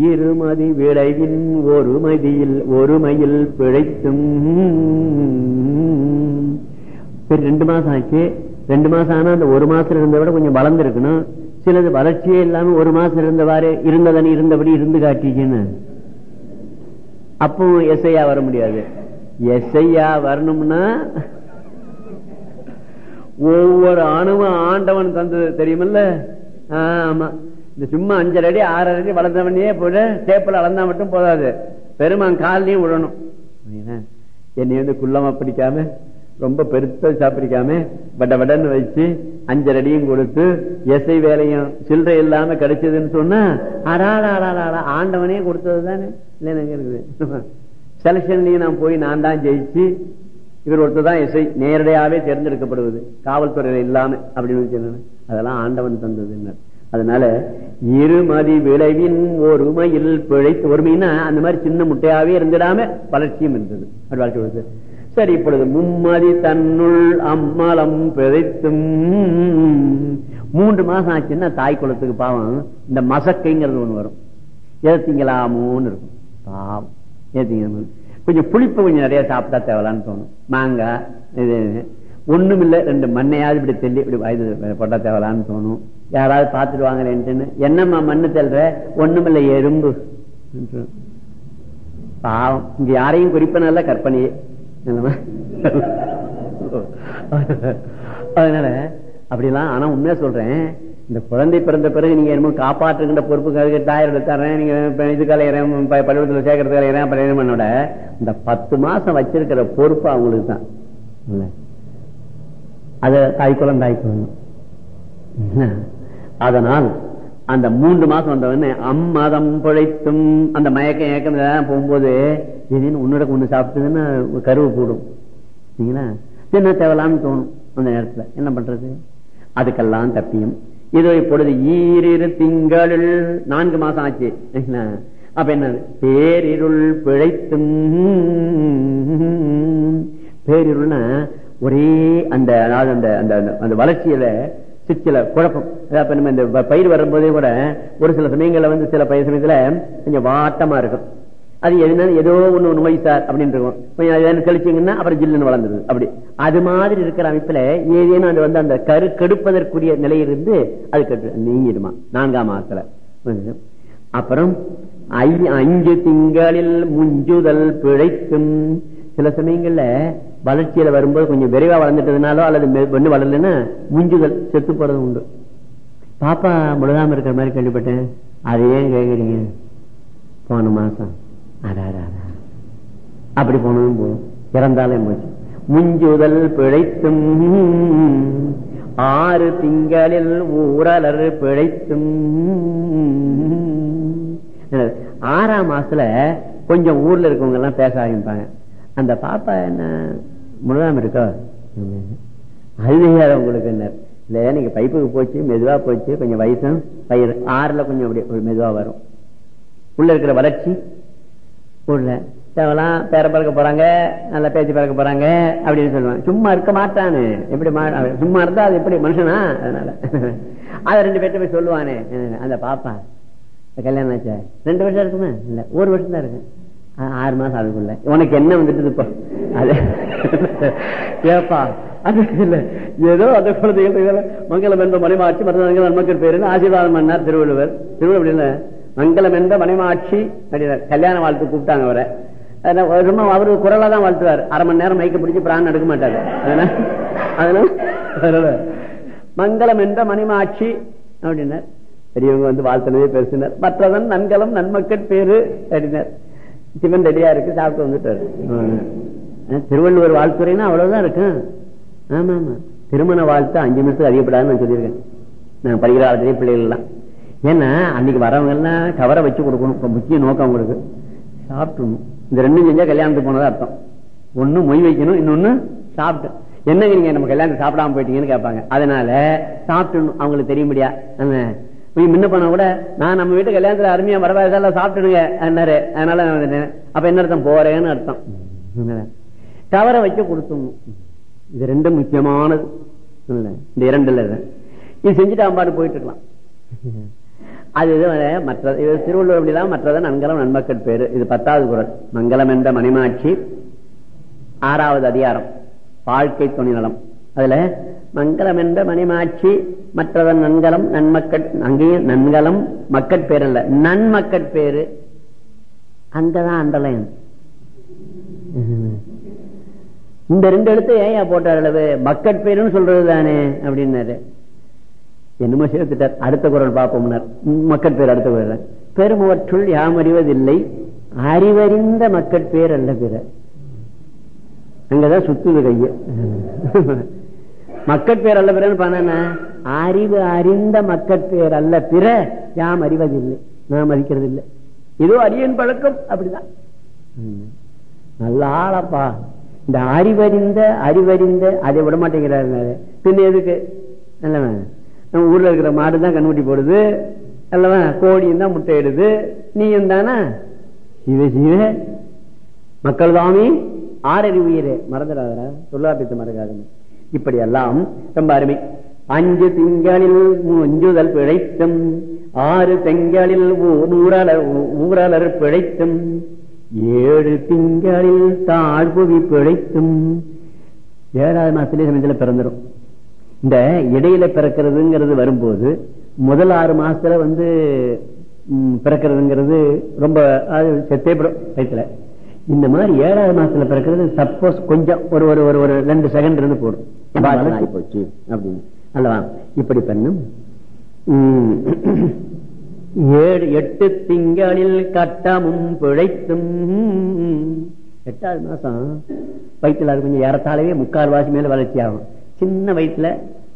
இருமதி விளைவின் ஒருமதியில் ஒருமையில் பிழைத்தும். ரெண்டு மாசம் ஆச்சு. ரெண்டு மாசம் ஆனா அந்த ஒரு மாசம் இருந்த விட கொஞ்சம் வளர்ந்து இருக்கணும் சிலது வளர்ச்சியே இல்லாம ஒரு மாசம் இருந்தவாறு இருந்ததன் இருந்தபடி இருந்து காட்டிச்சுன்னு. அப்போ எஸ்ஐயா வர முடியாது. எஸ்ஐயா வரணும்னா ஒவ்வொரு அணுவும் ஆண்டவன் தந்தது தெரியுமில்ல? ஆமா. இந்த சும்மா அஞ்சரை அடி ஆறரை அடி வளர்ந்தவனே போட டேப்பில் அளந்தா மட்டும் போதாது. பெருமான் காலையும் விடணும். என்னை? வந்து குள்ளமா பிடிக்காம ரொம்ப பெருத்த சாப்பிடிக்காம வட வடன்னு வச்சு அஞ்சரை அடியும் கொடுத்து எசை வேலையும் சில்லறை இல்லாம கிடைச்சதுன்னு சொன்னா அடாடா ஆண்டவனே கொடுத்தது தானே இல்லைன்னு இருக்குது? செலக்ஷன்லயும் நான் போய் நான் தான் ஜெயிச்சு இவர் ஒருத்தர் தான் இசை நேரடியாவே தேர்ந்தெடுக்கப்படுவது. காவல்துறையில இல்லாம அப்படின்னு அதெல்லாம் ஆண்டவன் தந்தது அதனால இருமதி விளைவின் ஒருமையில் பிழைத்து ஒருமைன்னா அந்த மாதிரி சின்ன முட்டையாவே இருந்துடாம வளர்ச்சியும் இருந்தது. வாழ்க்கை சரி இப்பொழுது மும்மதி தன்னுள் அம்மலம் பிழைத்தும். மூன்று மாசம் ஆச்சுன்னா தாய் குளத்துக்கு பாவம். இந்த மசக்கைங்கிறது ஒண்ணு வரும். ஏத்திங்கலாமோன்னு இருக்கும். பாவம். ஏத்திங்க கொஞ்சம் புளிப்பு கொஞ்சம் நிறைய சாப்பிட்டா தேவலான்னு தோணும். மாங்காய் இது ஒண்ணும் இல்லை ரெண்டு மண்ணையாவது இப்படி தெல்லி இப்படி வயது போட்டா தேவலான்னு தோணும். யாராவது பாத்துட்டு வாங்கலேன்ட்டுன்னு என்னம்மா மண்ணு தெல்ற ஒண்ணுமில்ல எறும்பு. பாவம். இங்க யாரையும் குறிப்பனல்ல கற்பனையே. அதனால அப்படிலாம் ஆனா உண்மையா சொல்றேன். இந்த குழந்தை பிறந்த பிறகு நீங்க என்னமோ காப்பாற்றுகின்ற பொறுப்புக்காக டாயர் எடுத்தாரேன் நீங்க இது கலையிறேன் பள்ளிக்கூடத்தில் சேர்க்கறது கலையிறேன் பள்ளியிடம் இந்த பத்து மாசம் வச்சிருக்கிற பொறுப்பு அவங்களுக்கு தான். அது தாய் தாய்க்குளம் அதனால் அந்த மூன்று மாசம் வந்தவொடனே அம்மதம் பிழைத்தும் அந்த மயக்கம் ஏக்கம் போகும்போது திடீர்னு உன்னோட ஒண்ணு சாப்பிட்டதுன்னு கருவு கூடும். சரிங்களா? என்ன தேவலான்னு தோணும் அந்த நேரத்துல. என்ன பண்றது? அதுக்கெல்லாம் தப்பியும். இது இப்பொழுது ஈரிரு திங்களில் நான்கு மாசம் ஆச்சு அப்ப என்ன பேரிருள் பிழைத்தும். பேரிருள்னா ஒரே அந்த அந்த அந்த அந்த வளர்ச்சியில சில குழப்பம். இந்த பயிர் வரும்போதே கூட ஒரு சில சமயங்கள்ல வந்து சில பயிர் சமயத்துல கொஞ்சம் வாட்டமா இருக்கும். அது எதுனா ஏதோ ஒண்ணு நோய் சார் அப்படின்னு இருக்கும். கொஞ்சம் கழிச்சிங்கன்னா அப்புறம் ஜில்லுன்னு வளர்ந்துருது. அப்படி. அது மாதிரி இருக்கிற அமைப்புல ஏதேனும் அது வந்து அந்த கரு கெடுப்பதற்குரிய நிலையிலிருந்து அது கட்டு நீங்கிடுமா. நான்காம் மாசத்துல அப்புறம் அஞ்சு திங்களில் முஞ்சுதல் பிழைக்கும். சில சமயங்கள்ல வளர்ச்சியில வரும்போது கொஞ்சம் விரைவா வளர்ந்துட்டதுனாலோ அல்லது ஒண்ணு வளரலன்னா முஞ்சுதல் செத்து போறது உண்டு. பாப்பா முழுகாம இருக்கிற மாதிரி கேள்விப்பட்டேன். அதை ஏன் கேக்குறீங்க? போன மாசம். அப்படி போனதும் போதும். இறந்தாலும் போச்சு. முஞ்சுதல் பிழைத்தும் ஆறு திங்களில் ஊரலர் பிழைத்தும். ஆறாம் மாசத்துல கொஞ்சம் ஊர்ல இருக்கவங்க எல்லாம் பேச ஆரம்பிப்பாங்க. அந்த பாப்பா என்ன முழுதாம இருக்கோ? அது உங்களுக்கு என்ன? இல்ல நீங்க பைப்புக்கு போச்சு மெதுவா போச்சு கொஞ்சம் வயசும் பயிர் ஆறுல கொஞ்சம் அப்படி மெதுவா வரும். உள்ள இருக்கிற வளர்ச்சி உள்ள. தேவலாம் பேர பறக்க போறாங்க நல்ல பேச்சு பறக்க போறாங்க அப்படின்னு சொல்லுவாங்க. சும்மா இருக்க மாட்டானு. எப்படி சும்மா இருந்தா அது எப்படி மனுஷனா? அதனால. அத ரெண்டு பேர்ட்ட போய் சொல்லுவானே. அந்த பாப்பா கல்யாணம் ஆச்சா? ரெண்டு வருஷம் இருக்குமா? இல்ல ஒரு வருஷம் தான் இருக்கு. ஆறு மாசம் அதுக்குள்ள உனக்கு என்ன வந்துட்டு அது ஏப்பா அது இல்ல. ஏதோ அந்த குழந்தைகள் மங்களம் என்ற மணிமாட்சி மற்ற மக்கள் பேரு ஆசீர்வாதம் பண்ணார் திருவள்ளுவர். திருவள்ளுவர் மங்களம் என்ற மணிமாட்சி கல்யாண வாழ்த்து கூப்பிட்டாங்க அவரை. ரொம்ப அவரு குரலா தான் வாழ்த்துவார். அரை மணி நேரம் மைக்க பிடிச்சி பிராணம் எடுக்க மாட்டாரு. அதனால மங்களம் என்ற மணிமாட்சி அப்படின்னார். பெரியவங்க வந்து வாழ்த்தினதே பேசினார். மற்றதன் நன்கலம் நன்மக்கள் பேரு அப்படின்னார். சிவன் ரெடியா இருக்கு சாப்பிட்டு வந்துட்டாரு. திருவள்ளுவர் வாழ்த்துறைன்னா அவ்வளவுதான் இருக்கும் ஆமா ஆமா. திருமண வாழ்த்து அஞ்சு நிமிஷத்துக்கு அதிகப்படாதுன்னு நான் சொல்லியிருக்கேன். நான் படிக்கிற காலத்திலேயே பிள்ளைகள் எல்லாம் ஏன்னா அன்னைக்கு வரவங்க எல்லாம் கவரை வச்சு கொடுக்கணும். முக்கிய நோக்கம் அவங்களுக்கு. சாப்பிடணும். இந்த ரெண்டும் செஞ்சா கல்யாணத்துக்கு போனதா அர்த்தம். ஒண்ணு மொய் வைக்கணும் இன்னொன்னு சாப்பிட்டு. என்னங்க நீங்க நம்ம கல்யாணம் சாப்பிடாம போயிட்டீங்கன்னு கேட்பாங்க. அதனால சாப்பிடணும். அவங்களுக்கு தெரிய முடியா முன்ன பண்ண கூட நான் நம்ம வீட்டு கல்யாணத்துல அருமையா வரவாதெல்லாம் சாப்பிட்டுடுங்க என்னாரு அதனால அப்ப என்ன அர்த்தம்? போறேன்னு அர்த்தம். கவரை வச்சு கொடுத்துடணும். இது ரெண்டும் முக்கியமானது. இந்த இரண்டுல இது. செஞ்சுட்டு அம்பாடு போயிட்டு இருக்கலாம் அது இது மற்ற இது திருவள்ளுவர் அப்படிதான் மற்றதான் நன்கலம் நன்மக்கள் பேரு. இது பத்தாவது குரல். மங்களம் என்ற மணிமாட்சி. ஆறாவது அதிகாரம். வாழ்க்கை துணை நலம் அதுல மங்களம் என்ற மணிமாட்சி மற்றதன் நன்கலம் நன்மக்கள் அங்கேயும் நன்கலம் மக்கட் பேர் அல்ல. நன்மக்கட் பேரு. அங்கதான் அண்டலயம் இந்த ரெண்டு எழுத்து ஏன் போட்டார் அளவு? மக்கட் பேருன்னு சொல்றது தானே அப்படின்னாரு. என்னமோ சேர்த்துட்டார். அடுத்த குரல் பார்ப்போம்னார் மக்கள் பேர் அடுத்த குரல். பெருமவற்றுள் யாம் அறிவதில்லை. அறிவறிந்த மக்கள் பேர் அல்ல பிற. அங்கதான் சுத்துது கைய. மக்கள் பேர் அல்ல பிறன்னு அறிவு அறிந்த மக்கள் பேர் அல்ல பிற யாம் அறிவதில்லை. நாம் அறிக்கிறது இல்லை ஏதோ அரியன் பழக்கம் அப்படிதான். நல்ல ஆளப்பா. இந்த அறிவறிந்த அறிவறிந்த அதை விட மாட்டேங்கிறாரு பின்ன எதுக்கு? நல்லவ நம்ம ஊர்ல இருக்கிற மாடு தான் கண்ணுட்டி போடுது. அல்லவா? கோழியும் தான் முட்டை இடுது நீயும் தானே? சிவ சிவ மக்கள் தாமி ஆறறிவுயிரே மறந்துடாதரா சொல்லாப்பித்து மறக்காதுன்னு இப்படி எல்லாம் ரொம்ப அருமை. அஞ்சு திங்களில் அஞ்சுதல் பிழைத்தும் ஆறு திங்களில் ஊரலர் ஊரலர் பிழைத்தும் ஏழு திங்களில் தாழ்புவி பிழைத்தும். ஏழாவது மாசத்திலே சமயத்தில் பிறந்துடும் இந்த இடையில பிறக்கிறதுங்கிறது வரும்போது முதல் ஆறு மாசத்துல வந்து பிறக்கிறதுங்கிறது ரொம்ப செத்தேப்படும் வயிற்றுல இந்த மாதிரி ஏழாவது மாசத்துல பிறக்கிறது சப்போஸ் கொஞ்சம் ஒரு ஒரு ஒரு ஒரு ரெண்டு செகண்ட் இருந்து போடும். போச்சு அப்படின்னு. அல்லவா? இப்படி பண்ணும். ஏழு எட்டு திங்களில் கட்டமும் பிழைத்தும். எட்டாவது மாசம் வயிற்றுல அது கொஞ்சம் ஏறத்தாலவே முக்கால் வாசி மேல வளர்ச்சி ஆகும். சின்ன வயிற்றுல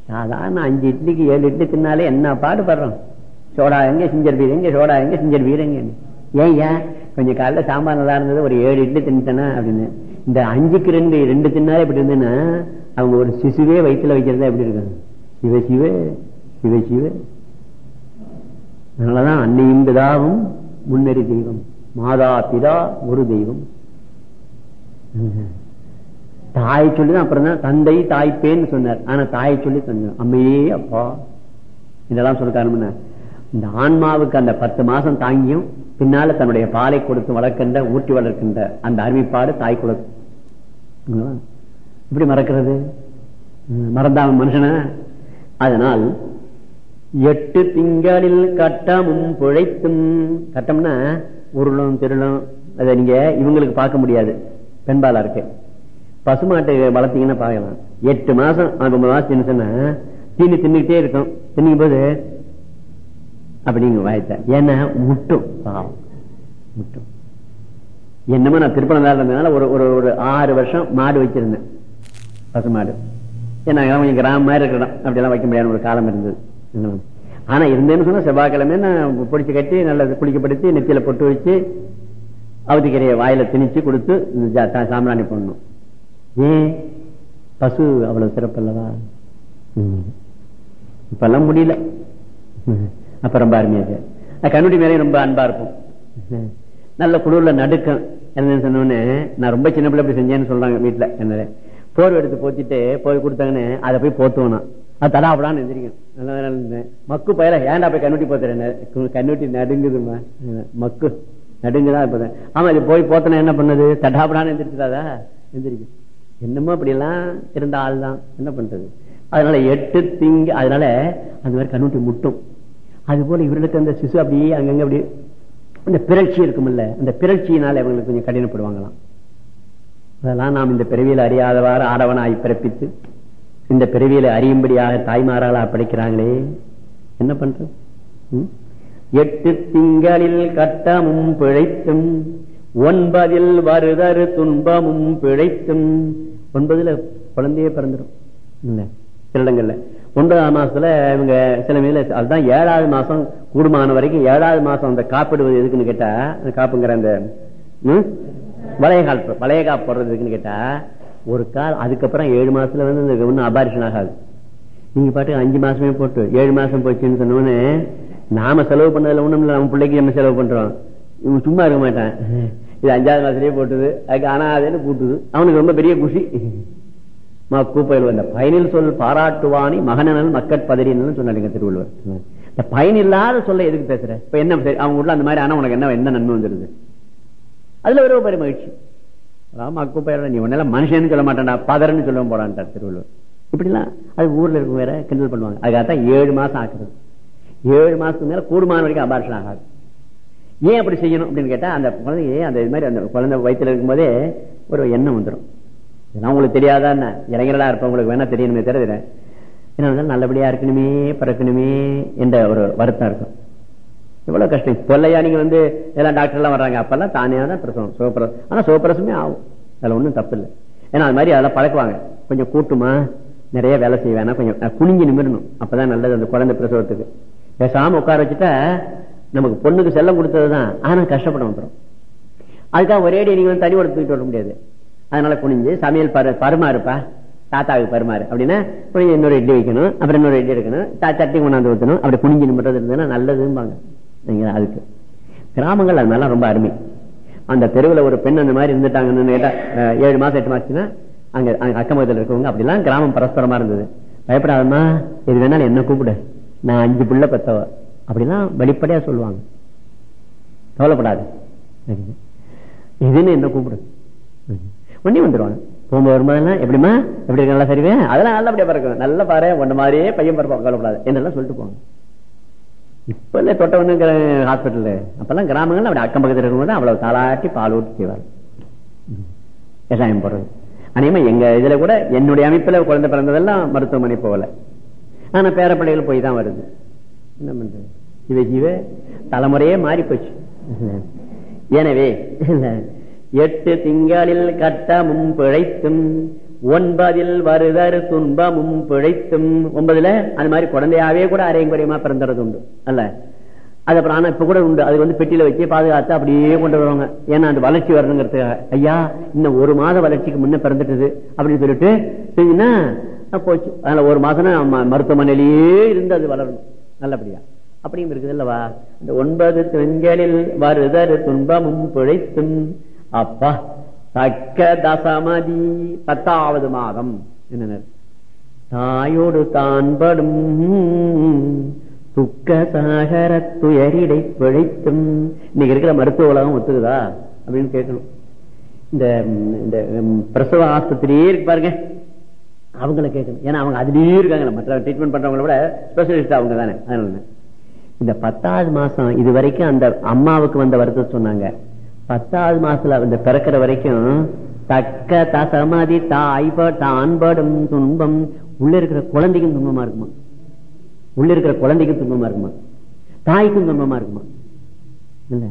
சாதாரண அஞ்சு இட்லிக்கு ஏழு இட்லி தின்னாலே என்ன பாடுபடுறோம்? சோடா எங்க சிஞ்சர் வீர் எங்க சோடா எங்க சிஞ்சர் வீர் எங்க ஏன்? கொஞ்சம் காலைல சாம்பார் நல்லா இருந்தது ஒரு ஏழு இட்லி தின்னுட்டேனா அப்படின்னு. இந்த அஞ்சுக்கு ரெண்டு ரெண்டு தின்னாலே எப்படி இருந்ததுன்னா அவங்க ஒரு சிசுவே வயிற்றுல வைக்கிறதா எப்படி இருக்காங்க சிவ சிவ சிவ சிவ. அதனாலதான் அன்னையும் பிதாவும் முன்னறி தெய்வம். மாதா பிதா ஒரு தெய்வம். தாய் சொல்லிதான் அப்புறம் தான் தந்தை தாய்ப்பேன்னு சொன்னார். ஆனா தாயை சொல்லி சொன்னார் அம்மையே அப்பா. இதெல்லாம் சொல்ல காரணம் இந்த ஆன்மாவுக்கு அந்த பத்து மாசம் தாங்கியும் பின்னால தன்னுடைய பாலை கொடுத்து வளர்க்கின்ற ஊட்டி வளர்க்கின்ற அந்த அறிவிப்பாடு தாய் கொடுக்கும் இப்படி மறக்கிறது? மறந்தாம மனுஷன? அதனால் எட்டு திங்களில் கட்டமும் பிழைத்தும் கட்டம்னா உருளும் திருளும் அதை நீங்க இவங்களுக்கு பார்க்க முடியாது. பெண்பாலா இருக்கு. பசுமாட்டை வளர்த்தீங்கன்னா பார்க்கலாம். எட்டு மாசம் ஒன்பது மாசம் சின்ன சொன்னா தீனி தின்னுக்கிட்டே இருக்கும். தின்னுக்கும் போது அப்படிங்க வாய்த்த. ஏன்னா முட்டும். பாவம். முட்டும். என்னமோ நான் திருப்பணம் இருந்ததுனால ஒரு ஒரு ஒரு ஆறு வருஷம் மாடு வச்சிருந்தேன். பசு மாடு. ஏன்னா கொஞ்சம் கிராம மாதிரி இருக்கணும் அப்படியெல்லாம் வைக்க முடியாத ஒரு காலம் இருந்தது. ஆனா இருந்தேன்னு சொன்னா செவ்வாய்க்கிழமை நான் பிடிச்சு கட்டி நல்லா குளிக்கப்படுத்தி நெத்தியில பொட்டு வச்சு அவதிக்கரையை வாயில திணிச்சு கொடுத்து சாம்பிராணி பண்ணணும் ஏன்? பசு அவ்வளவு சிறப்பு அல்லவா? இப்பெல்லாம் முடியல. அப்ப ரொம்ப அருமையாக கண்ணுடி மேலே ரொம்ப அன்பா இருக்கும் நல்ல குளிர்ல நடுக்கம். என்ன சொன்னோன்னு நான் ரொம்ப சின்ன பிள்ளை அப்படி செஞ்சேன்னு சொல்றாங்க வீட்டுல என்ன போர்வை எடுத்து போத்திட்டு போய் கொடுத்தாங்கன்னு அதை போய் போத்துவோம் அது தடாப்படான்னு எந்திரிக்கும். நல்லா மக்கு பயில ஏன்டா போய் கண்ணுட்டி போத்துறேன் கண்ணுட்டி நடுங்குதுமா மக்கு நடுங்குதான் இப்போ? ஆமா இது போய் போத்தனா என்ன பண்ணது? தடாப்படான்னு எந்திரிச்சுதாதா? எந்திரிக்கும். என்னமோ அப்படி எல்லாம் இருந்த ஆள் தான் என்ன பண்றது? அதனால எட்டு திங்க அதனால அந்த மாதிரி கண்ணுட்டி முட்டும். அது போல இவர்களுக்கு அந்த சிசு அப்படியே அங்கங்க அப்படி அந்த பிறழ்ச்சி இருக்கும்ல அந்த பிறழ்ச்சியினால இவங்களுக்கு கொஞ்சம் கடினப்படுவாங்களாம். அதெல்லாம் நாம் இந்த பிறவியில் அறியாதவாறு ஆடவனாய் பிறப்பித்து இந்த பிறவியில அறியும்படியாக தாய்மாரால் படைக்கிறாங்களே என்ன பண்றது? எட்டு திங்களில் கட்டமும் பிழைத்தும் ஒன்பதில் வருதரு துன்பமும் பிழைத்தும். ஒன்பதுல குழந்தையே பிறந்துடும். இல்ல திருடங்கள்ல ஒன்பதாம் மாசத்துல இவங்க சில மேல அதுதான் ஏழாவது மாசம் கூடுமான வரைக்கும் ஏழாவது மாசம் அந்த காப்பிடுவது எதுக்குன்னு கேட்டா காப்புங்கிற அந்த வளைய கால் வளைய காப்பு போடுறது எதுக்குன்னு கேட்டா ஒரு கால் அதுக்கப்புறம் ஏழு மாசத்துல வந்து இந்த ஒன்னும் அபாரிஷன் ஆகாது. நீங்க பாட்டு அஞ்சு மாசமே போட்டு ஏழு மாசம் போச்சுன்னு சொன்னோன்னு நாம செலவு பண்ணதுல ஒண்ணும் இல்ல நம்ம பிள்ளைக்கு நம்ம செலவு பண்றோம். இவன் சும்மா இருக்க மாட்டான். இது அஞ்சாவது மாசத்துலயே போட்டுது. அதுக்கு ஆனா அதுன்னு கூட்டுது அவனுக்கு ரொம்ப பெரிய குஷி. கூப்பையில் வந்த பயனில் சொல் பாராட்டுவானி மகனல் மக்கட் பதறின்னு திருவள்ளுவர். இந்த பயன் இல்லாத சொல்ல எதுக்கு பேசுற? இப்ப என்ன அவங்க உள்ள அந்த மாதிரி ஆனா உனக்கு என்ன என்ன நன்மை வந்துருது? அதுல ஒரு பெரிய மகிழ்ச்சி. ராம நீ உன்னால மனுஷன்னு சொல்ல மாட்டான்டா பதறன்னு சொல்ல போறான்ட்டார் திருவள்ளுவர். இப்படிலாம் அது ஊர்ல இருக்க வேற கிண்டல் பண்ணுவாங்க. அதுக்காகத்தான் ஏழு மாசம் ஆக்குறது. ஏழு மாசத்துக்கு மேல கூடுமான வரைக்கும் அபார்ஷன் ஆகாது. ஏன் அப்படி செய்யணும் அப்படின்னு கேட்டா அந்த குழந்தைய அந்த இது மாதிரி அந்த குழந்தை வயித்துல இருக்கும்போதே ஒரு எண்ணம் வந்துடும் இதெல்லாம் உங்களுக்கு தெரியாதா என்ன? இளைஞர்களா இருப்பவங்களுக்கு வேணா தெரியணுமே தெரியுது என்ன நல்லபடியா இருக்கணுமே பிறக்கணுமே என்ற ஒரு வருத்தம் இருக்கும். எவ்வளவு கஷ்டம். இப்ப நீங்க வந்து எல்லாம் டாக்டர் எல்லாம் வர்றாங்க. அப்பெல்லாம் தானே தான் பிரசவம். சிவப்பிரசவம் ஆனா சிவப்பிரசவமே ஆகும். அதுல ஒண்ணும் தப்பு இல்லை. ஏன்னா அது மாதிரி அதெல்லாம் பழக்குவாங்க. கொஞ்சம் கூட்டுமா? நிறைய வேலை செய்ய வேணாம் கொஞ்சம் குனிஞ்சு நிமிடணும் அப்பதான் நல்லது அந்த குழந்தை பிரசவத்துக்கு. பேசாம உட்கார வச்சுட்டா நமக்கு பொண்ணுக்கு செல்லம் கொடுத்ததுதான். ஆனா கஷ்டப்படும் அப்புறம் அதுக்காக ஒரே நீங்க வந்து தனி தூக்கிட்டு வர முடியாது. அதனால குனிஞ்சு சமையல் பரு பருமாறுப்பா தாத்தாவுக்கு பருமாறு அப்படின்னா குனிஞ்சு இன்னொரு இட்லி வைக்கணும் அப்புறம் இன்னொரு இட்லி எடுக்கணும். தா- சட்னி கொண்டாந்து ஊற்றணும் அப்படி குனிஞ்சு நிமிடம் இருந்ததுன்னா நல்லதும்பாங்க. அதுக்கு. கிராமங்கள் அதனால ரொம்ப அருமை. அந்த தெருவுல ஒரு பெண் அந்த மாதிரி இருந்துட்டாங்கன்னு கேட்டா அஹ், ஏழு மாசம் எட்டு மாசத்துனா அங்க அங்க அக்கம் பக்கத்துல இருக்கவங்க அப்படிலாம் கிராமம் பரஸ்பரமா இருந்தது. பயப்படாதம்மா. இது வேணாலும் என்ன கூப்பிடு. நான் அஞ்சு புள்ள பெத்தவ. அப்படிலாம் வெளிப்படையா சொல்லுவாங்க. கவலைப்படாது. இதுன்னு என்ன கூப்பிடு. பண்ணி வந்துருவாங்க. போகும்போது வரும்போதெல்லாம் எப்படிமா எப்படி இருக்கு? நல்லா சரிவே? அதெல்லாம் நல்லா அப்படியே பறக்கும் நல்லா பாரு ஒன்ன மாதிரியே பையன் பறப்பா கவலைப்படாது என்னெல்லாம் சொல்லிட்டு போவாங்க இப்ப இல்ல தொட்ட வந்து ஹாஸ்பிட்டல் அப்பெல்லாம் கிராமங்கள்ல அப்படி அக்கம் பக்கத்தில் இருக்கும்போது அவ்வளவு தாளாட்டி பால் ஊட்டி செய்வார் விவசாயம் போடுறது. அநேகமா எங்க இதுல கூட என்னுடைய அமைப்புல குழந்தை பிறந்ததெல்லாம் மருத்துவமனை போகல. ஆனா பேரப்பிள்ளைகள் போய் தான் வருது. என்ன பண்றது? இவ ஜீவ தலைமுறையே மாறி போச்சு எனவே எட்டு திங்களில் கட்டமும் பிழைத்தும் ஒன்பதில் வருதர் துன்பமும் பிழைத்தும். ஒன்பதுல அது மாதிரி குழந்தையாவே கூட அரையும் குறையுமா பிறந்துறது உண்டு அல்ல? அது அப்புறம் ஆனா இப்ப கூட உண்டு. அது வந்து பெட்டியில வச்சு பாதுகாத்து அப்படியே கொண்டு வருவாங்க. ஏன்னா அந்த வளர்ச்சி வரணுங்கிறதுக்காக. ஐயா இன்னும் ஒரு மாத வளர்ச்சிக்கு முன்ன பிறந்துட்டது அப்படின்னு சொல்லிட்டு செஞ்சுன்னா போச்சு. அதனால ஒரு மாசம் மருத்துவமனையிலேயே இருந்து அது வளரணும். நல்லபடியா. அப்படியும் இருக்குது அல்லவா? இந்த ஒன்பது திங்களில் வருதர் துன்பமும் பிழைத்தும் அப்பா தக்க தசமதி பத்தாவது மாதம் என்ன தாயோடு தான் படும் துக்க சாகர துயரிடை பிழைத்தும் இன்னைக்கு இருக்கிற மருத்துவ உலகம் ஒத்துக்குதா? அப்படின்னு கேட்கணும். இந்த இந்த பிரசவ ஆஸ்பத்திரியே இருக்கு பாருங்க. அவங்கள கேட்கணும். ஏன்னா அவங்க அதுலயே இருக்காங்க மற்ற ட்ரீட்மெண்ட் பண்றவங்கள விட ஸ்பெஷலிஸ்ட் அவங்க தானே. அதனால இந்த பத்தாவது மாசம் இது வரைக்கும் அந்த அம்மாவுக்கு வந்த வருத்தம் சொன்னாங்க. பத்தாவது மாசத்துல அந்த பிறக்கிற வரைக்கும் தக்க தசமதி தாய்ப தான்படும் துன்பம். உள்ள இருக்கிற குழந்தைக்கும் துன்பமா இருக்குமா? உள்ள இருக்கிற குழந்தைக்கும் துன்பமா இருக்குமா? தாய்க்கும் துன்பமா இருக்குமா? இல்ல.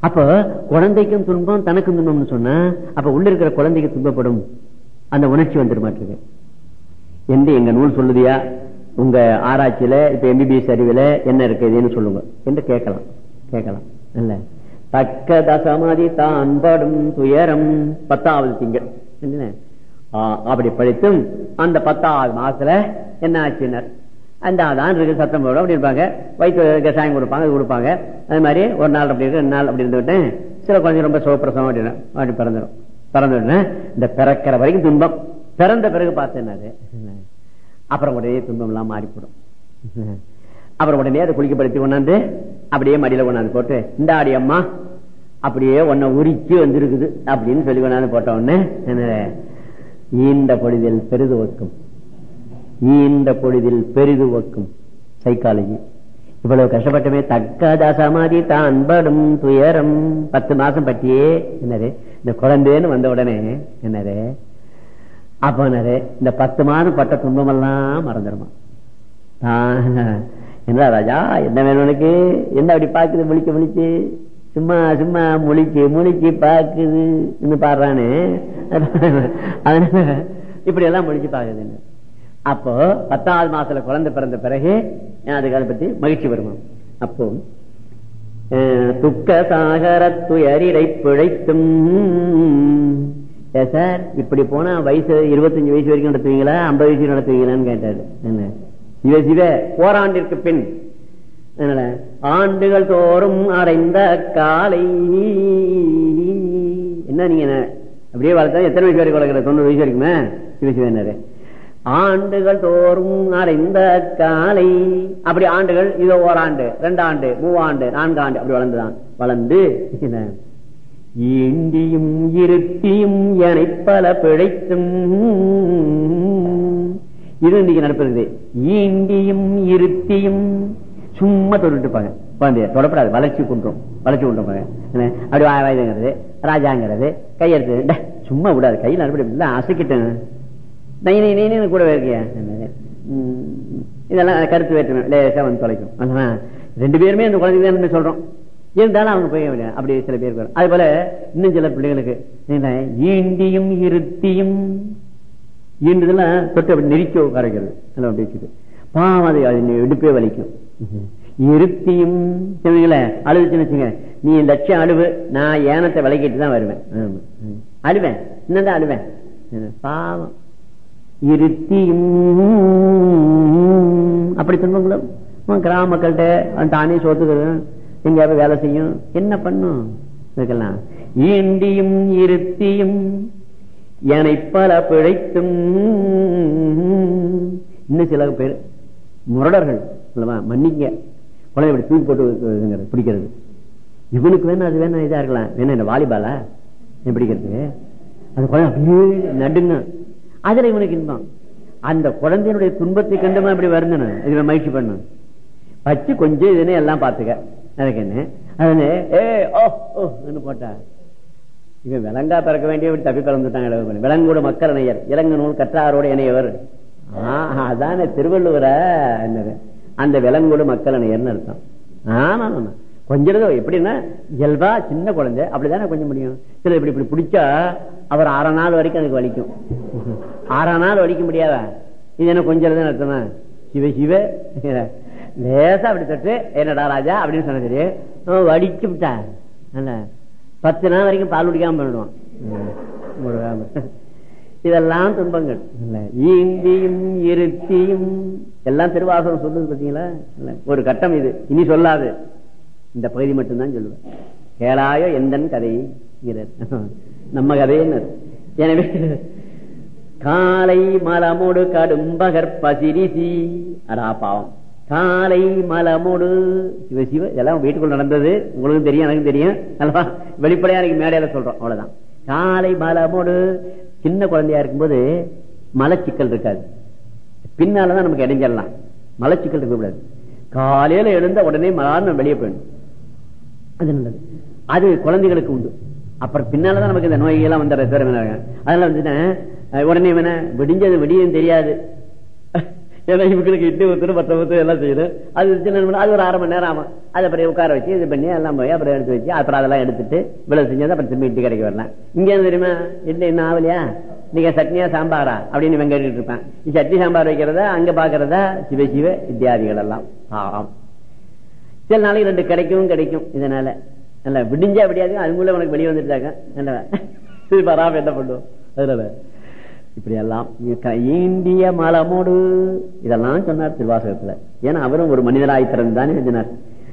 அப்ப குழந்தைக்கும் துன்பம் தனக்கும் துன்பம்னு சொன்னா அப்ப உள்ள இருக்கிற குழந்தைக்கு துன்பப்படும். அந்த உணர்ச்சி வந்துருமாட்டிருக்கு என்று எங்க நூல் சொல்லுதியா? உங்க ஆராய்ச்சியில இப்ப எம்பிபிஎஸ் அறிவுல என்ன இருக்குதுன்னு சொல்லுங்க. என்று கேட்கலாம். கேட்கலாம். இல்ல. தக்க தசமதி தான் படும் துயரம் பத்தாவது திங்கள். அப்படி படித்தும் அந்த பத்தாவது மாசத்துல என்ன ஆச்சுனர்? அந்த அதான் இருக்கு சத்தம் போடும் அப்படி இருப்பாங்க. வயிற்று கஷாயம் கொடுப்பாங்க அது கொடுப்பாங்க. அது மாதிரி ஒரு நாள் அப்படி இருக்கு ரெண்டு நாள் அப்படி இருந்துவிட்டு சில குழந்தை ரொம்ப சுகப்பிரசவம் அப்படின்னா அப்படி பிறந்துடும் பிறந்துவிட்டு இந்த பிறக்கிற வரைக்கும் துன்பம். பிறந்த பிறகு பார்த்தேன் அப்புறம் உடைய துன்பம் எல்லாம் மாறிப்படும். அப்புறம் உடனே அதை குளிக்கப்படுத்தி கொண்டாந்து அப்படியே மடியில கொண்டாந்து போட்டு இந்த ஆடி அம்மா அப்படியே உன்னை உரிச்சு வந்திருக்குது அப்படின்னு சொல்லி கொண்டாந்து போட்ட உடனே ஈண்ட பொழுதில் பெரிது வைக்கும் ஈண்ட பொழுதில் பெரிது வைக்கும் சைக்காலஜி இவ்வளவு கஷ்டப்பட்டமே தக்க தசமாதி தான் படும் துயரம். பத்து மாசம் பற்றியே என்னது? இந்த குழந்தைன்னு வந்த உடனே என்னது? அப்ப இந்த பத்து மாதம் பட்ட துன்பமெல்லாம் மறந்துடுமா? என்ன ராஜா? என்ன வேணும் உனக்கு? என்ன அப்படி பாக்குது முழிக்க முழிச்சு சும்மா சும்மா முழிச்சு முழிச்சு பாக்குது பாடுறானு. அதனால இப்படி எல்லாம் முழிச்சு பாக்குது அப்போ பத்தாவது மாசத்துல குழந்தை பிறந்த பிறகு அதுக்கு அதை பத்தி மகிழ்ச்சி வருமா அப்போ துக்க சாகர துயரிடை பிழைத்தும். சார் இப்படி போனா வயசு இருபத்தஞ்சு வயசு வரைக்கும் நடத்துவீங்களா? ஐம்பது வயசு நடத்துவீங்களான்னு கேட்டாரு. என்ன? சிவ சிவ போராண்டிற்கு பின். ஆண்டுகள் தோறும் அடைந்த காலை. என்ன நீங்க அப்படியே வளர்த்தா எத்தனை வயசு வரைக்கும் வளர்க்குற? தொண்ணூறு வயசு வரைக்குமே? சிவ சிவனாரு ஆண்டுகள் தோறும் அடைந்த காலை. அப்படி ஆண்டுகள் இதோ ஓராண்டு ரெண்டாண்டு மூவாண்டு நான்காண்டு அப்படி வளர்ந்துதான். வளர்ந்து என்ன, ஈண்டியும் இருட்டியும் என பல பிழைத்தும். இது இன்னைக்கு நடப்பது ஈண்டியும் இருத்தியும் சும்மா தொட்டுட்டு இருப்பாங்க. குழந்தைய தொடப்படாது. வளர்ச்சி குன்றும். வளர்ச்சி குன்றும் அப்படி வாயுங்கிறது ராஜாங்கிறது கையெழுத்து சும்மா விடாது. கையில் அறுபடி அசைக்கிட்டேன். நை நை நைன்னு கூட இருக்கியா உம், இதெல்லாம் கருத்து வேற்றுமை. லேசா வந்து தொலைக்கும். ரெண்டு பேருமே அந்த குழந்தைங்க தான் சொல்றோம். இருந்தாலும் அவங்க போய் அப்படி- அப்படி சில பேருக்கு அது போல இன்னும் சில பிள்ளைகளுக்கு ஈண்டியும் இருத்தியும் ஈண்டுதெல்லாம் தொட்டு அப்படி நெரிக்க உட்கார எல்லாம் அப்படி வச்சுட்டு பாவம் அது அது இடுப்பே வலிக்கும். இருத்தியும் சொன்னீங்களே அழுதுச்சுன்னு வச்சுங்க நீ லட்சம் அழுவு நான் ஏனத்தை விளக்கிட்டு தான் வருவேன். அழுவேன். என்னதான் அழுவேன்? பாவம். இருத்தியும் அப்படி துன்பங்களும் கிராம மக்கள்கிட்ட தானே சோத்துக்கிறது எங்கேயாவது வேலை செய்யும். என்ன பண்ணும்? இதுக்கெல்லாம். ஈண்டியும் இருத்தியும் என்னை பல பிழைத்தும். இன்னும் சில பேர் முரடர்கள் மன்னிங்க. மன்னிக்க குழந்தை இப்படி தூக்கி போட்டு பிடிக்கிறது. இவனுக்கு வேணா அது வேணா இதா இருக்கலாம். வேணா இந்த வாலிபாலா? இவன் பிடிக்கிறது? அந்த குழந்தை அப்படியே நடுங்க. அதுல இவனுக்கு இன்பம். அந்த குழந்தையினுடைய துன்பத்தை கண்டுமா இப்படி வருந்தணும் இதுல மகிழ்ச்சி பண்ணும் வச்சு கொஞ்சம் இதுன்னு எல்லாம் பாத்துக்க எனக்கு என்ன? அது ஏ ஓ ஓன்னு போட்டா இவன் விலங்கா பிறக்க வேண்டிய தப்பி பிறந்துட்டாங்க விலங்கோட மக்கள் இணையர் இலங்கு நூல் கற்றாரோட இணையவர். அதான திருவள்ளுவர என்னது? அந்த விலங்கோடு மக்கள் இணையர்னு அர்த்தம். ஆமா ஆமா கொஞ்சம் எப்படின்னா இயல்பா சின்ன குழந்தை அப்படிதானே கொஞ்சம் முடியும். சில இப்படி இப்படி பிடிச்சா அவர் ஆறாம் நாள் வரைக்கும் அதுக்கு வலிக்கும். ஆறாம் நாள் வலிக்க முடியாதா? இது என்ன கொஞ்சம் அர்த்தமா? சிவ சிவ லேசா அப்படி தட்டு என்னடா ராஜா அப்படின்னு சொன்ன சரி வடிச்சு விட்டா பத்து நாள் வரைக்கும் பால் குடிக்காம பண்ணிடுவான். இதெல்லாம் துன்பங்கள். ஈந்தியும் இருத்தியும். எல்லாம் திருவாசகம் சொல்லுது பாத்தீங்களா? இல்ல, ஒரு கட்டம் இது. இனி சொல்லாது. இந்த பகுதி மட்டும்தான் சொல்லுவேன். கேளாயோ எந்தன் கதை நம்ம கதையினர். எனவே காலை மலமோடு கடும்பகற் பசிரிசி அடா பாவம். காலை மலமோடு. சிவ சிவ இதெல்லாம் வீட்டுக்குள்ள நடந்தது. உங்களுக்கும் தெரியும் எனக்கும் தெரியும். அல்லவா? வெளிப்படையா எனக்கு மேடையில சொல்றோம். அவ்வளவுதான். காலை மலமோடு. சின்ன குழந்தையா இருக்கும்போது மலச்சிக்கல் இருக்காது. பின்னாலதான் நமக்கு இடைஞ்சிடலாம் மலச்சிக்கல் இருக்கக்கூடாது. காலையில எழுந்த உடனே மலான்னு வெளியே போயிடும் அது நல்லது. அது குழந்தைகளுக்கு உண்டு. அப்புறம் பின்னாலதான் நமக்கு இந்த நோய்கள்லாம் வந்துடுற சிறமையாக அதனால வந்துட்டேன் உடனே இவனை விடிஞ்சது விடியும் தெரியாது. ஏன்னா இவங்களுக்கு இட்டு ஊத்துரு பத்த ஊத்து எல்லாம் செய்யணும். அது சின்ன அது ஒரு அரை மணி நேரம் ஆகும். அதை அப்புறம் உட்கார வச்சு இது பண்ணி எல்லாம் போய் அப்புறம் எடுத்து வச்சு அப்புறம் அதெல்லாம் எடுத்துட்டு விளை செஞ்சது அப்புறம் திரும்பி இட்டு கிடைக்க வரலாம். இங்கே தெரியுமா? இட்லி என்ன ஆகலையா? நீங்க சட்னியா சாம்பாரா? அப்படின்னு இவன் கேட்டுட்டு இருப்பான். நீ சட்னி சாம்பார் வைக்கிறதா? அங்க பாக்குறதா? சிவ சிவ இத்தியாதிகள் எல்லாம். பாவம். சில நாளைக்கு ரெண்டு கிடைக்கும் கிடைக்கும். இதனால நல்லா விடிஞ்சா விடியாது. அதுக்குள்ள உனக்கு வெளியே வந்துட்டாங்க நல்லா இது என்ன பண்ணுவோம்? அதனால இப்படி எல்லாம் இந்திய மலமோடு. இதெல்லாம் சொன்னார் திருவாசகத்துல. ஏன்னா அவரும் ஒரு மனிதனாய் பிறந்தானே எழுதினார்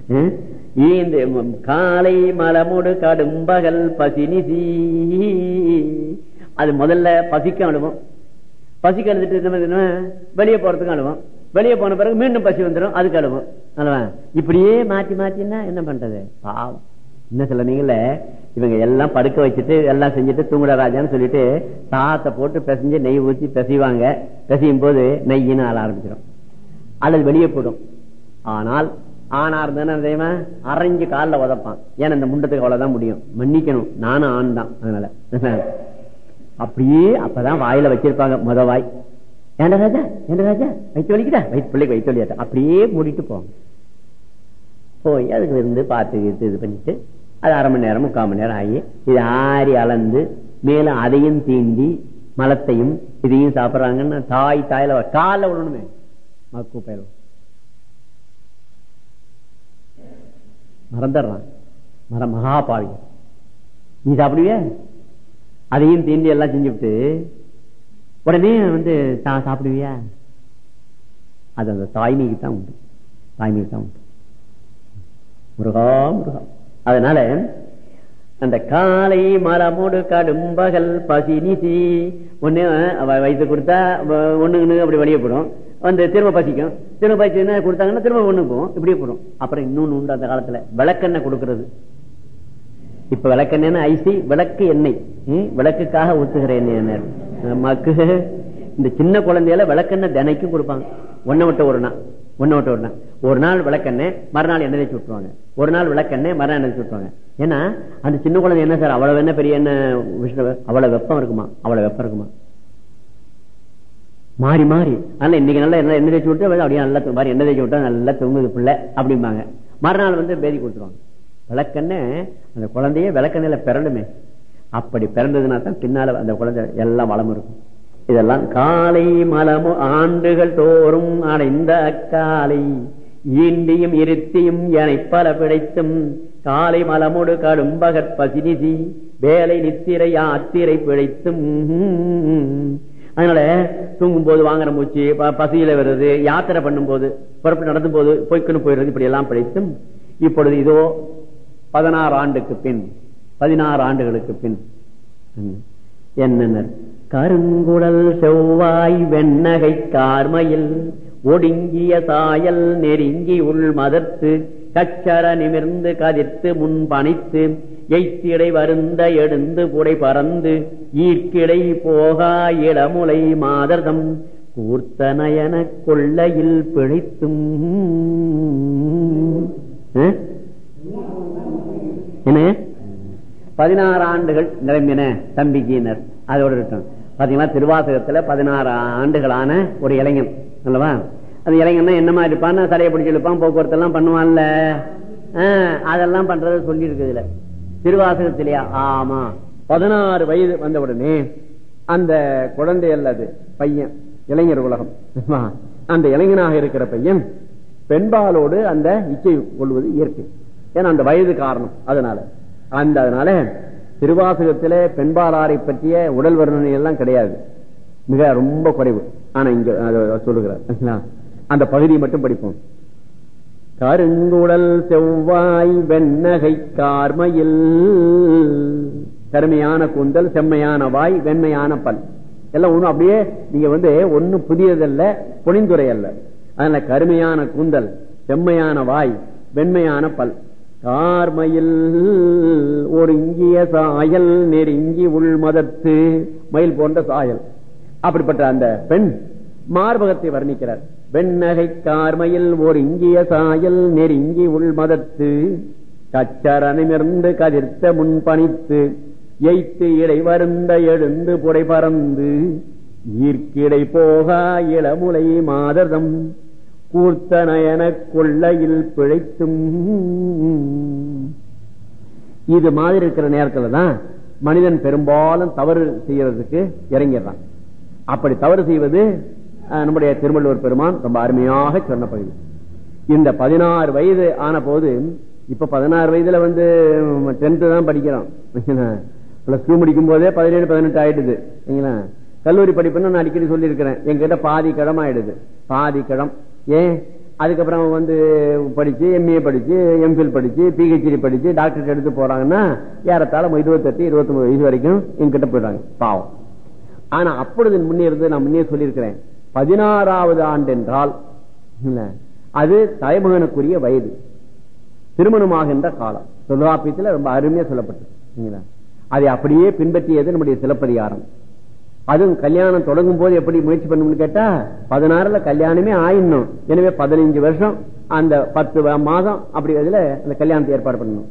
ஹம்? ஈந்து ம், காலை மலமோடு கடும்பகல் பசினிசி அது முதல்ல பசிக்க அழுவோம் பசிக்கு அழுதுட்டு வெளியே போறதுக்கு அழுவோம் வெளியே போன பிறகு மீண்டும் பசி வந்துடும் அதுக்கு அழுவோம் அல்லவா இப்படியே மாத்தி மாத்தின்னா என்ன பண்றது? பாவம். இன்னும் சில நீங்கள இவங்க எல்லாம் படுக்க வச்சுட்டு எல்லாம் செஞ்சுட்டு தூங்குட ராஜான்னு சொல்லிட்டு சாத்தை போட்டு பிசைஞ்சு நெய் ஊற்றி பிசைவாங்க. பிசையும் போது நெய்யின்னு ஆள ஆரம்பிச்சிடும் அல்லது வெளியே போடும். ஆனால் ஆணா இருந்தானே தெரியுமா? அரைஞ்சு காலில் உதப்பான். ஏன்னா இந்த முண்டத்துக்கு அவ்வளவுதான் முடியும். மன்னிக்கணும். நானும் ஆண் தான் அதனால. அப்படியே அப்பதான் வாயில வச்சிருப்பாங்க முத வாய். ஏண்டா ராஜா? ஏண்டா ராஜா? வயிற்று வலிக்குதா? வயிற்று பிள்ளைக்கு வயிற்று வலியாட்டா? அப்படியே மூடிட்டு போவாங்க. போய் அதுக்கு இருந்து பார்த்து இது பண்ணிட்டு அது அரை மணி நேரம் முக்கால் மணி நேரம் ஆகி இது ஆறி அளந்து மேலும் அதையும் தீண்டி மலத்தையும் இதையும் சாப்பிடுறாங்கன்னு தாய் தாயில கால விடணுமே. மக்கு பயிரும் மறந்துடுறான். மர மகாபாவி. நீ சாப்பிடுவிய? அதையும் தீண்டி எல்லாம் செஞ்சுவிட்டு உடனே வந்து சா- சாப்பிடுவியா? அது அந்த தாய்மைக்கு தான் உண்டு. தாய்மைக்கு தான் உண்டு. முருகா முருகா. அதனால அந்த காலை மரமோடு கடும்பகல் பசினிசி ஒண்ணு அவ வயசு கொடுத்தா ஒண்ணுன்னு அப்படி வெளியே போடும் வந்து திரும்ப பசிக்கும். திரும்ப பசிச்சுன்னா கொடுத்தாங்கன்னா திரும்ப ஒண்ணு போகும் இப்படியே போடும் அப்புறம் இன்னொன்னு உண்டு அந்த காலத்துல. விளக்கெண்ணெய் கொடுக்கறது. இப்ப விளக்கெண்ணெய் ஐசி விளக்கு எண்ணெய். விளக்குக்காக ஊத்துகிற எண்ணெய் மக்கு இந்த சின்ன குழந்தையில விளக்கெண்ணெய் தினைக்கும் கொடுப்பாங்க. ஒன்ன விட்டு ஒரு நாள் ஒன்ன விட்டு ஒரு நாள். ஒரு நாள் விளக்கெண்ணெய் மறுநாள் எண்ணெய் தேய்ச்சி விட்டுருவாங்க. ஒரு நாள் விளக்கெண்ணெய் மறுநாள் எண்ணெய் விட்டுருவாங்க. ஏன்னா அந்த சின்ன குழந்தை என்ன சார் அவ்வளவு என்ன பெரிய என்ன விஷ்ணு அவ்வளவு வெப்பம் இருக்குமா? அவ்வளவு வெப்பம் இருக்குமா? மாறி மாறி. அதனால இன்னைக்கு நல்லா என்ன எண்ணெய் தேய்ச்சி விட்டு அப்படியே நல்லா மாதிரி எண்ணெய் தேய்ச்சி விட்டா நல்லா தூங்குது பிள்ளை அப்படிம்பாங்க. மறுநாள் வந்து பேதி கொடுத்துருவாங்க. விளக்கெண்ணெய் அந்த குழந்தைய விளக்கெண்ணில பிறண்டுமே. அப்படி பிறந்ததுனா தான் பின்னால அந்த குழந்தை எல்லாம் வளம் இருக்கும். இதெல்லாம் காலை மலமு ஆண்டுகள் தோறும் அடைந்த அக்காலை. ஈண்டியும் இருத்தியும் என பல பிழைத்தும் காலை மலமுடு கடும்பகற் பசினிசி வேலை நித்திரை யாத்திரை பிழைத்தும். அதனால தூங்கும் போது வாங்குற மூச்சு ப- பசியில வருது யாத்திரை பண்ணும் போது புறப்பட்டு நடந்தும் போது போய்க்கணும் போயிடுறது இப்படி எல்லாம் பிழைத்தும். இப்பொழுது இதோ பதினாறு ஆண்டுக்கு பின் பதினாறு ஆண்டுகளுக்கு பின் என்னென்ன கருங்குழல் செவ்வாய் வெண்ணகை கார்மையில் ஒடுங்கிய சாயல் நெருங்கி உள் மதர்த்து கச்சர நிமிர்ந்து கதிர்த்து முன் பணித்து எய்த்திடை வருந்த எடுந்து புடை பறந்து ஈர்க்கிடை போகா இளமுலை மாதர்தம் கூர்த்தனயன கொள்ளையில் பிழைத்தும். என்ன? பதினாறு ஆண்டுகள் நிரம்பின தம்பிக்கினர் அதோட இருக்கணும் பாத்தீங்கன்னா திருவாசகத்துல பதினாறு ஆண்டுகளான ஒரு இளைஞன் அல்லவா? அந்த இளைஞன்னா என்னமா இருப்பான் சடையை பிடிச்சி இழுப்பான் போக்குவரத்து எல்லாம் பண்ணுவான்ல. ஆஹ், அதெல்லாம் பண்றத சொல்லி இருக்குதுல திருவாசகத்திலேயா ஆமா பதினாறு வயது வந்த உடனே அந்த குழந்தை அல்லது பையன் இளைஞர் உலகம். அந்த இளைஞனாக இருக்கிற பையன் பெண்பாலோடு அந்த இச்சை கொள்வது இயற்கை. ஏன்னா அந்த வயது காரணம் அதனால. அந்த அதனால திருவாசகத்திலே பெண்பாலாரை பற்றிய உடல் வர்ணனை எல்லாம் கிடையாது. மிக ரொம்ப குறைவு. ஆனா இங்க சொல்லுகிறார். அந்த பகுதியை மட்டும் படிப்போம். கருங்குடல் செவ்வாய் வெண்ணகை கார்மையில் கருமையான கூந்தல் செம்மையான வாய் வெண்மையான பல். எல்லாம் ஒண்ணும் அப்படியே நீங்க வந்து ஒண்ணும் புதியதல்ல பொனிந்துரை அல்ல அதனால கருமையான கூந்தல் செம்மையான வாய் வெண்மையான பல். கார்மயில் ஒரு இங்கிய சாயல் நெருங்கி உள் மதத்து மயில் போன்ற சாயல். அப்படிப்பட்ட அந்த பெண் மார்பகத்தை வர்ணிக்கிறார். வெண்ணகை கார்மையில் ஒரு இங்கிய சாயல் நெருங்கி உள் மதத்து கச்சரணிமிருந்து கதிர்த்த முன்பணித்து. எய்த்து இடை வருந்த எழுந்து புடை பறந்து ஈர்க்கிடை போகா இளமுலை மாதர்தம். கூர்த்தனயன கொள்ளையில் பிழைத்தும். இது மாதிரி இருக்கிற நேரத்துல தான் மனிதன் பெரும்பாலும் தவறு செய்யறதுக்கு இறங்கிடுறான். அப்படி தவறு செய்வது நம்முடைய திருவள்ளுவர் பெருமான் ரொம்ப அருமையாக சொன்ன பகுதி. இந்த பதினாறு வயது ஆன போது இப்ப பதினாறு வயதுல வந்து டென்த் தான் படிக்கிறான். பிளஸ் டூ முடிக்கும் போதே பதினேழு பதினெட்டு ஆயிடுது கல்லூரி படிப்புன்னு நான் அடிக்கடி சொல்லியிருக்கிறேன். எங்கிட்ட பாதி கிழமாயிடுது பாதி கிழம். ஏன் அதுக்கப்புறம் வந்து படிச்சு எம்ஏ படிச்சு எம்ஃபில் படிச்சு பிஹெச்டி படிச்சு டாக்டர் எடுத்து போறாங்கன்னா ஏறத்தாழ இருபத்தெட்டு இருபத்தி வயசு வரைக்கும் என்கிட்ட போயிடுறாங்க. பாவம். ஆனா அப்பொழுது முன்னே இருந்து நான் முன்னே சொல்லியிருக்கிறேன். பதினாறாவது ஆண்டு என்றால் அது தலைமகனுக்குரிய வயது. திருமணமாகின்ற காலம். தொல்காப்பியத்தில் ரொம்ப அருமையா சொல்லப்பட்டது அதை அப்படியே பின்பற்றியது நம்முடைய சிலப்பதிகாரம். அதுவும் கல்யாணம் தொடங்கும் போது எப்படி முயற்சி பண்ணணும்னு கேட்டா பதினாறுல கல்யாணமே ஆயிடணும் எனவே பதினைஞ்சு வருஷம் அந்த பத்து மாதம் அப்படி அதுல அந்த கல்யாணத்தை ஏற்பாடு பண்ணணும்.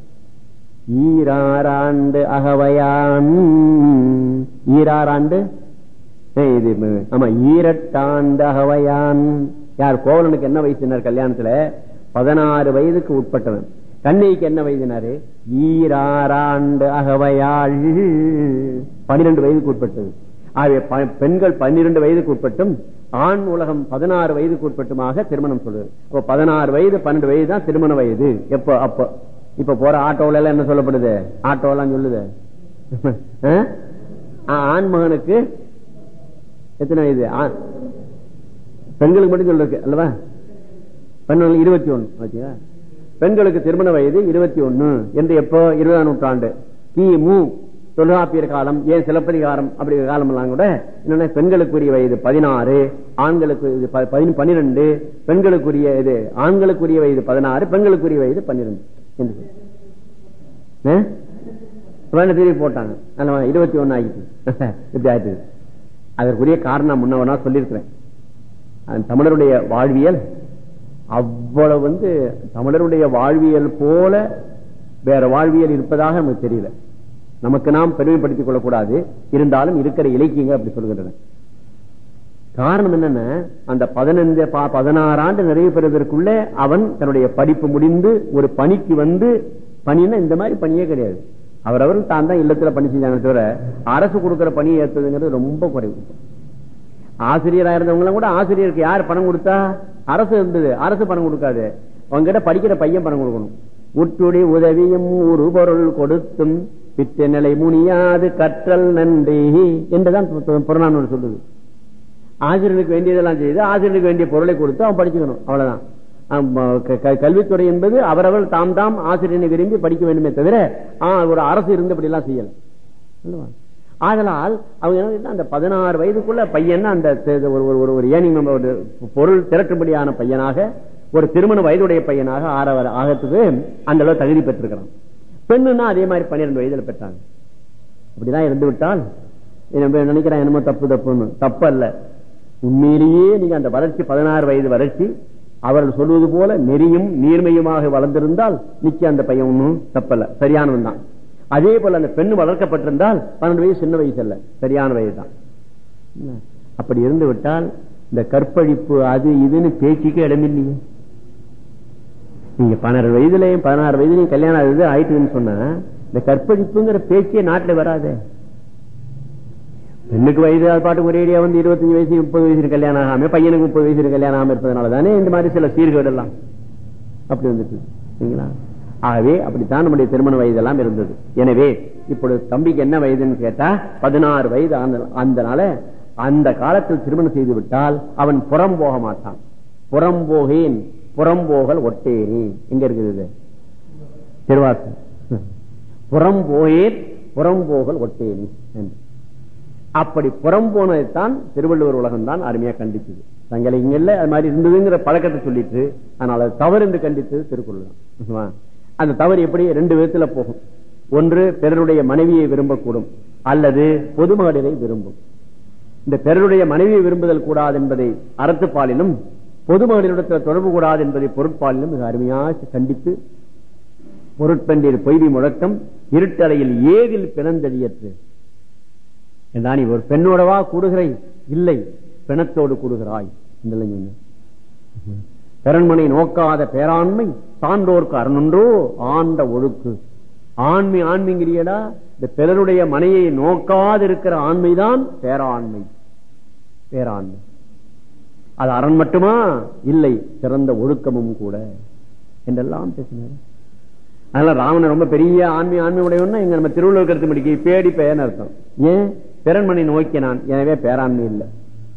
ஈராறாண்டு அகவையான். ஈராறாண்டு இது ஆமா ஈரட்டாண்டு அகவையான். யார் கோவலனுக்கு என்ன வயசுனார் கல்யாணத்துல? பதினாறு வயதுக்கு உட்பட்டவன். கண்ணைக்கு என்ன வயதுனாரு ஈராறாண்டு அகவையாள். பனிரெண்டு வயதுக்கு உட்பட்டது. ஆகவே பெண்கள் பன்னிரண்டு வயதுக்கு உட்பட்டும் ஆண் உலகம் பதினாறு வயதுக்கு உட்பட்டுமாக திருமணம் சொல்லுது. இப்போ பதினாறு வயது பன்னெண்டு வயது தான் திருமண வயது. எப்போ அப்போ இப்ப போற ஆட்டோல எல்லாம் என்ன சொல்லப்படுது? ஆட்டோ எல்லாம் சொல்லுது ஆண் மகனுக்கு எத்தனை வயது? பெண்களுக்கு மட்டும் சொல்லிருக்கு அல்லவா? பெண்கள் இருபத்தி ஒண்ணு பாத்தீங்களா? பெண்களுக்கு திருமண வயது இருபத்தி ஒண்ணு என்று எப்போ? இருபதாம் நூற்றாண்டு. கிமு தொல்காப்பியர் காலம் ஏன் சிலப்பதிகாரம் அப்படி காலம் எல்லாம் கூட என்னன்னா பெண்களுக்குரிய வயது பதினாறு ஆண்களுக்கு இது ப- பன்னிரண்டு பெண்களுக்குரிய இது ஆண்களுக்குரிய வயது பதினாறு பெண்களுக்குரிய வயது பன்னிரண்டு. திரும்பி போட்டாங்க? இருபத்தி ஒன்னு ஆகிட்டு இப்படி ஆயிட்டு அதற்குரிய காரணம் முன்னவனா சொல்லியிருக்கிறேன். தமிழருடைய வாழ்வியல். அவ்வளவு வந்து தமிழருடைய வாழ்வியல் போல வேற வாழ்வியல் இருப்பதாக நமக்கு தெரியல. நமக்கு நாம் பெருமைப்படுத்திக் கொள்ளக்கூடாது. இருந்தாலும் இருக்கிற இலக்கியங்கள் அப்படி சொல்கின்றன. காரணம் என்னன்னா? அந்த பதினைந்து பதினாறு ஆண்டு நிறைவு பெறுவதற்குள்ள அவன் தன்னுடைய படிப்பு முடிந்து ஒரு பணிக்கு வந்து பணின்னா இந்த மாதிரி பணியே கிடையாது. அவரவர் தான் தான் இல்லத்துல பணி செஞ்சாங்க தவிர அரசு கொடுக்கிற பணியை ஏற்றதுங்கிறது ரொம்ப குறைவு. ஆசிரியரா இருந்தவங்க கூட ஆசிரியருக்கு யார் பணம் கொடுத்தா? அரசு இருந்தது. அரசு பணம் கொடுக்காது. அவங்ககிட்ட படிக்கிற பையன் பணம் கொடுக்கணும். உற்றுடி உதவியும் ஒரு பொருள் கொடுத்தும் பித்த நிலை முனியாது கற்றல் நன்றி என்றுதான் புறநானூறு சொல்லுது. ஆசிரியனுக்கு வேண்டியதெல்லாம் செய்து ஆசிரியனுக்கு வேண்டிய பொருளை கொடுத்து அவன் படிச்சுக்கணும். அவ்வளவுதான். க- க- கல்வித்துறை என்பது அவரவர் தாம் தாம் ஆசிரியனை விரும்பி படிக்க வேண்டுமே தவிர ஒரு அரசு இருந்து அப்படி எல்லாம் செய்யல ஆதலால் அவங்க என்ன அந்த பதினாறு வயதுக்குள்ள பையன் அந்த ஒரு ஒரு- ஒரு ஒரு ஏனிங் ஒரு பொருள் திரட்டும்படியான பையனாக ஒரு திருமண வயதுடைய பையனாக ஆறவர் ஆகத்துக்கு அந்த அளவு தகுதி பெற்றிருக்கிறான். பெண்ணுன்னா அதே மாதிரி பன்னிரண்டு வயதுல பெற்றாங்க. அப்படிதான் இருந்து விட்டால் என்ன நினைக்கிறேன் என்னமோ தப்பு தப்புன்னு. தப்பு அல்ல உண்மையிலேயே நீங்க அந்த வளர்ச்சி பதினாறு வயது வளர்ச்சி அவர்கள் சொல்வது போல நெறியும் நீர்மையுமாக வளர்ந்திருந்தால் நிச்சயம் அந்த பையன் ஒன்றும் தப்பல்ல. சரியானவன் தான். அதே போல அந்த பெண் வளர்க்கப்பட்டிருந்தால் பன்னெண்டு வயசு சின்ன வயசு அல்ல சரியான வயது தான் அப்படி இருந்து விட்டால் இந்த கற்பழிப்பு அது இதுன்னு பேச்சுக்கே இடமில்லையே. நீங்க பன்னெண்டு வயதுலயும் பதினாறு வயதுலயும் கல்யாணம் ஆகுது ஆயிட்டுன்னு சொன்னா இந்த கற்பழிப்புங்கிற பேச்சே நாட்டுல வராதே. பெண்ணுக்கு வயது அது பாட்டுக்கு ஒரேடியா வந்து இருபத்தஞ்சு வயசு முப்பது வயசு கல்யாணம் ஆகாம பையனுக்கு முப்பது வயசு கல்யாணம் ஆகாம இருப்பதனால தானே இந்த மாதிரி சில சீர்கேடெல்லாம் அப்படி வந்துட்டு சரிங்களா? ஆகவே அப்படித்தான் நம்முடைய திருமண வயது எல்லாம் இருந்தது. எனவே இப்பொழுது தம்பிக்கு என்ன வயதுன்னு கேட்டா பதினாறு வயது ஆன- அதனால அந்த காலத்தில் திருமணம் செய்து விட்டால் அவன் புறம் போக மாட்டான். புறம் போகேன். புறம்போகல் ஒட்டேரி. எங்க இருக்குது இது? புறம்போகல் ஒட்டேரி. அப்படி புறம் போனதைத்தான் திருவள்ளுவர் உலகம் தான் அருமையா கண்டிச்சது. தங்களை இங்கல்ல அது மாதிரி இருந்ததுங்கிற பழக்கத்தை சொல்லிட்டு அதனால அது தவறு என்று கண்டித்தது திருக்குறள் தான். அந்த தவறு எப்படி? ரெண்டு விதத்துல போகும். ஒன்று பிறருடைய மனைவியை விரும்பக்கூடும் அல்லது பொதுமகளிரை விரும்பும். இந்த பிறருடைய மனைவியை விரும்புதல் கூடாது என்பதை அறத்துப்பாலிலும் பொதுமகளிடத்தில் தொடர்பு கூடாது என்பதை பொருட்பாலிலும் மிக அருமையாக கண்டித்து பொருட்பெண்டில் பொய்வி முழக்கம் இருட்டறையில் ஏதில் பிறந்தடியற்று என்றான் ஒரு பெண்ணோடவா கூடுகிறை இல்லை பிணத்தோடு கூடுகிறாய். என்றெல்லாம் நோக்காத பேராண்மை சான்றோர்க்கு அருணொன்றோ ஆண்ட ஒழுக்கு. ஆண்மை ஆண்மைங்கிறியடா இந்த பிறருடைய மனையை நோக்காது இருக்கிற ஆண்மைதான் பேராண்மை. பேராண்மை. அது அரண் மட்டுமா? இல்லை சிறந்த ஒழுக்கமும் கூட. என்றெல்லாம் பேசினார். அதனால ராவணன் ரொம்ப பெரிய ஆண்மை ஆன்மீ உடையவன்னா இங்க நம்ம திருவள்ளுவர் கருத்து முடிக்க பேடி பெயர்னு அர்த்தம். ஏன்? பிறன்மனை நோக்கினான் எனவே பேராண்மை இல்லை.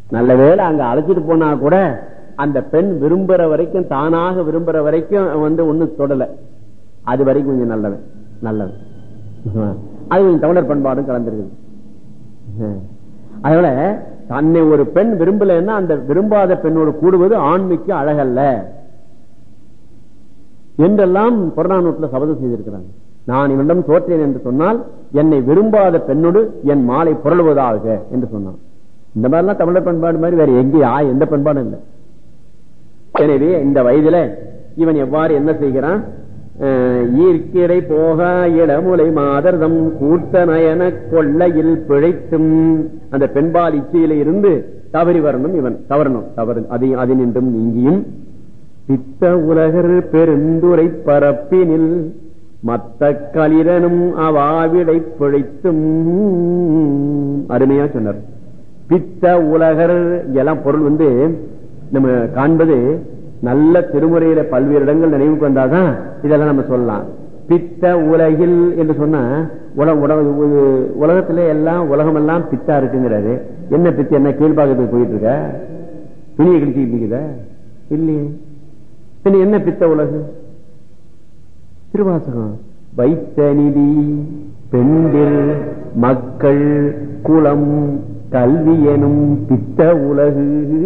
நல்ல வேலை அங்க அழைச்சிட்டு போனா கூட அந்த பெண் விரும்புற வரைக்கும் தானாக விரும்புற வரைக்கும் வந்து ஒண்ணும் தொடல. அது வரைக்கும் கொஞ்சம் நல்லவன். நல்லவன். அது கொஞ்சம் தமிழர் பண்பாடும் கலந்துருக்குது. ஹம். தன்னை ஒரு பெண் விரும்பலைன்னா அந்த விரும்பாத பெண்ணோடு கூடுவது ஆண்மைக்கு அழகல்ல. என்றெல்லாம் புறநானூற்றுல சபதம் செய்திருக்கிறாங்க. நான் இவனிடம் தோற்றேன் என்று சொன்னால் என்னை விரும்பாத பெண்ணோடு என் மாலை புரளுவதாக என்று சொன்னான். இந்த மாதிரிலாம் தமிழர் பண்பாடு மாதிரி வேற எங்கேயா? எந்த பண்பாடும் இல்லை. எனவே இந்த வயதுல இவன் எவ்வாறு என்ன செய்கிறான்? ஈர்க்கிடை போக இளமுலை மாதர்தம் கூட்ட நயன கொள்ளையில் பிழைத்தும். அந்த பெண்பால் இச்சையில இருந்து தவறி வரணும் இவன். தவறணும். தவறு அதை அதனின்றும் நீங்கியும். பித்த உலகர் பெருந்துரை பரப்பினில் மத்த களிரனும் அவாவிடை பிழைத்தும். அருமையா சொன்னார். பித்த உலகர் எல்லாம் பொருள் வந்து நம்ம காண்பது நல்ல திருமுறையில பல்வேறு இடங்கள் நினைவுக்கு வந்தாதான் இதெல்லாம் நம்ம சொல்லலாம். பித்த உலகில் என்று சொன்னா உலக உலக உலகத்திலே எல்லாம் உலகம் எல்லாம் பித்தா இருக்குங்கிறாரு. என்ன பித்து என்ன கீழ்பாகத்துக்கு போயிட்டு இருக்க துணியை கிழிச்சுக்கிட்டு இல்லையே. பின்ன என்ன பித்த உலகு? திருவாசகம். வைத்த நிதி பெண்டில் மக்கள் குலம் கல்வி எனும் பித்த உலகு.